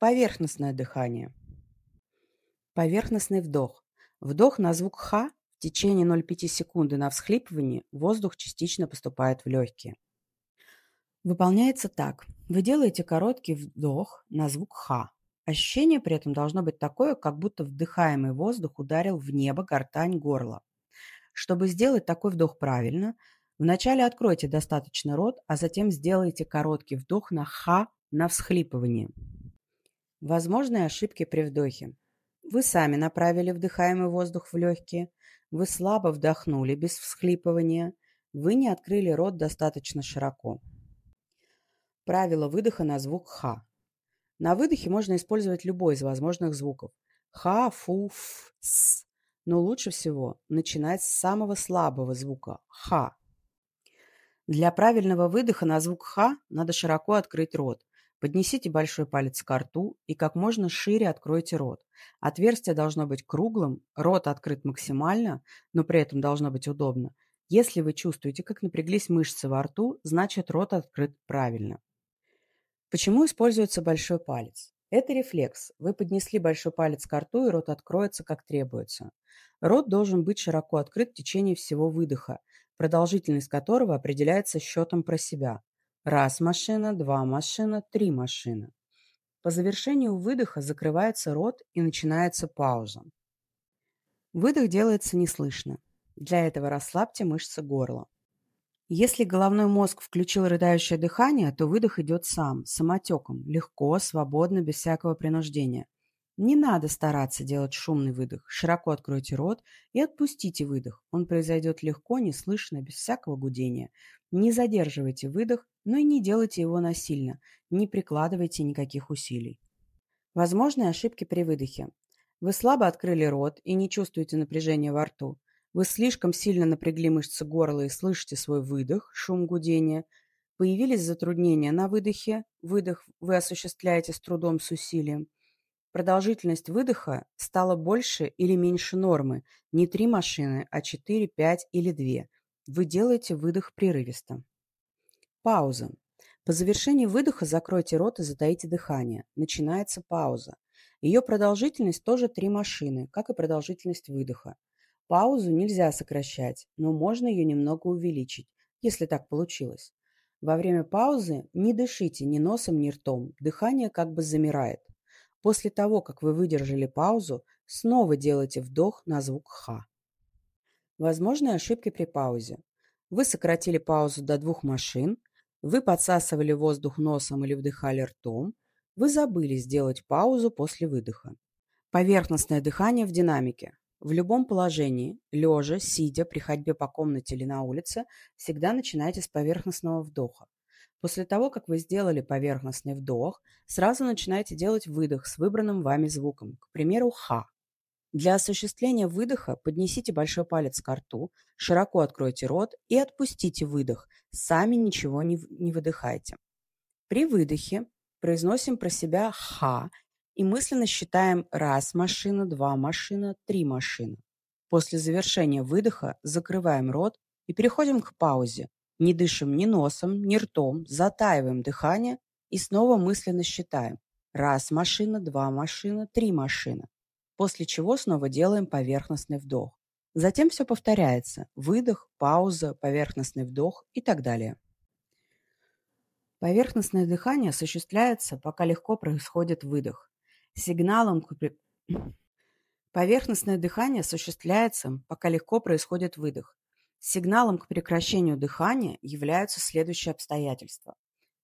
Поверхностное дыхание. Поверхностный вдох. Вдох на звук «х» в течение 0,5 секунды на всхлипывании воздух частично поступает в легкие. Выполняется так. Вы делаете короткий вдох на звук «х». Ощущение при этом должно быть такое, как будто вдыхаемый воздух ударил в небо, гортань, горло. Чтобы сделать такой вдох правильно, вначале откройте достаточно рот, а затем сделайте короткий вдох на «х» на всхлипывание. Возможные ошибки при вдохе. Вы сами направили вдыхаемый воздух в легкие, вы слабо вдохнули без всхлипывания, вы не открыли рот достаточно широко. Правило выдоха на звук «х». На выдохе можно использовать любой из возможных звуков. «Х», «фу», «ф», «с». Но лучше всего начинать с самого слабого звука «х». Для правильного выдоха на звук «х» надо широко открыть рот. Поднесите большой палец к рту и как можно шире откройте рот. Отверстие должно быть круглым, рот открыт максимально, но при этом должно быть удобно. Если вы чувствуете, как напряглись мышцы во рту, значит рот открыт правильно. Почему используется большой палец? Это рефлекс. Вы поднесли большой палец к рту, и рот откроется, как требуется. Рот должен быть широко открыт в течение всего выдоха, продолжительность которого определяется счетом про себя. Раз машина, два машина, три машина. По завершению выдоха закрывается рот и начинается пауза. Выдох делается неслышно. Для этого расслабьте мышцы горла. Если головной мозг включил рыдающее дыхание, то выдох идет сам, самотеком, легко, свободно, без всякого принуждения. Не надо стараться делать шумный выдох. Широко откройте рот и отпустите выдох. Он произойдет легко, неслышно, без всякого гудения. Не задерживайте выдох, но и не делайте его насильно. Не прикладывайте никаких усилий. Возможные ошибки при выдохе. Вы слабо открыли рот и не чувствуете напряжения во рту. Вы слишком сильно напрягли мышцы горла и слышите свой выдох, шум гудения. Появились затруднения на выдохе. Выдох вы осуществляете с трудом, с усилием. Продолжительность выдоха стала больше или меньше нормы. Не три машины, а четыре, пять или две. Вы делаете выдох прерывисто. Пауза. По завершении выдоха закройте рот и затаите дыхание. Начинается пауза. Ее продолжительность тоже три машины, как и продолжительность выдоха. Паузу нельзя сокращать, но можно ее немного увеличить, если так получилось. Во время паузы не дышите ни носом, ни ртом, дыхание как бы замирает. После того, как вы выдержали паузу, снова делайте вдох на звук «х». Возможные ошибки при паузе. Вы сократили паузу до двух машин, вы подсасывали воздух носом или вдыхали ртом, вы забыли сделать паузу после выдоха. Поверхностное дыхание в динамике. В любом положении, лежа, сидя, при ходьбе по комнате или на улице, всегда начинайте с поверхностного вдоха. После того, как вы сделали поверхностный вдох, сразу начинайте делать выдох с выбранным вами звуком, к примеру, «ха». Для осуществления выдоха поднесите большой палец к рту, широко откройте рот и отпустите выдох, сами ничего не, не выдыхайте. При выдохе произносим про себя «ха» и мысленно считаем раз машина, два машина, три машина. После завершения выдоха закрываем рот и переходим к паузе, не дышим ни носом, ни ртом, затаиваем дыхание и снова мысленно считаем. Раз машина, два машина, три машина. После чего снова делаем поверхностный вдох. Затем все повторяется. Выдох, пауза, поверхностный вдох и так далее. Поверхностное дыхание осуществляется, пока легко происходит выдох. Сигналом к... Поверхностное дыхание осуществляется, пока легко происходит выдох. Сигналом к прекращению дыхания являются следующие обстоятельства.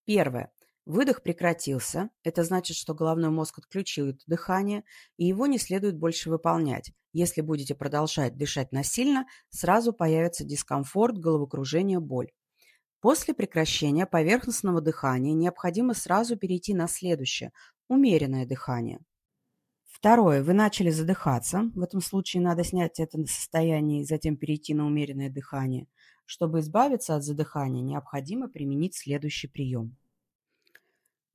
Первое. Выдох прекратился. Это значит, что головной мозг отключил это дыхание, и его не следует больше выполнять. Если будете продолжать дышать насильно, сразу появится дискомфорт, головокружение, боль. После прекращения поверхностного дыхания необходимо сразу перейти на следующее – умеренное дыхание. Второе. Вы начали задыхаться. В этом случае надо снять это состояние и затем перейти на умеренное дыхание. Чтобы избавиться от задыхания, необходимо применить следующий прием.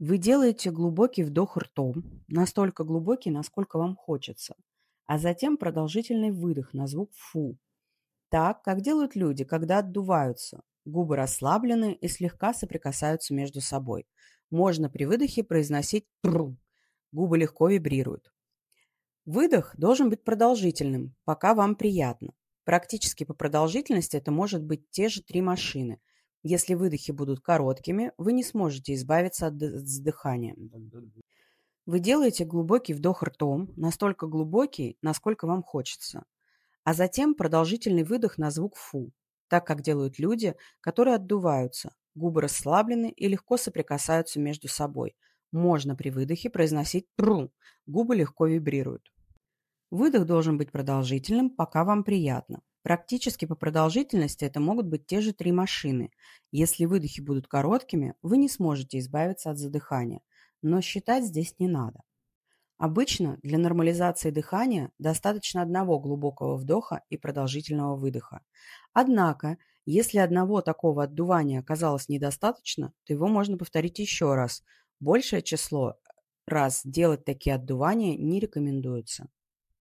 Вы делаете глубокий вдох ртом, настолько глубокий, насколько вам хочется, а затем продолжительный выдох на звук «фу». Так, как делают люди, когда отдуваются. Губы расслаблены и слегка соприкасаются между собой. Можно при выдохе произносить «тру», губы легко вибрируют. Выдох должен быть продолжительным, пока вам приятно. Практически по продолжительности это может быть те же три машины. Если выдохи будут короткими, вы не сможете избавиться от вздыхания. Вы делаете глубокий вдох ртом, настолько глубокий, насколько вам хочется. А затем продолжительный выдох на звук «фу», так как делают люди, которые отдуваются, губы расслаблены и легко соприкасаются между собой. Можно при выдохе произносить «пру», губы легко вибрируют. Выдох должен быть продолжительным, пока вам приятно. Практически по продолжительности это могут быть те же три машины. Если выдохи будут короткими, вы не сможете избавиться от задыхания. Но считать здесь не надо. Обычно для нормализации дыхания достаточно одного глубокого вдоха и продолжительного выдоха. Однако, если одного такого отдувания оказалось недостаточно, то его можно повторить еще раз. Большее число раз делать такие отдувания не рекомендуется.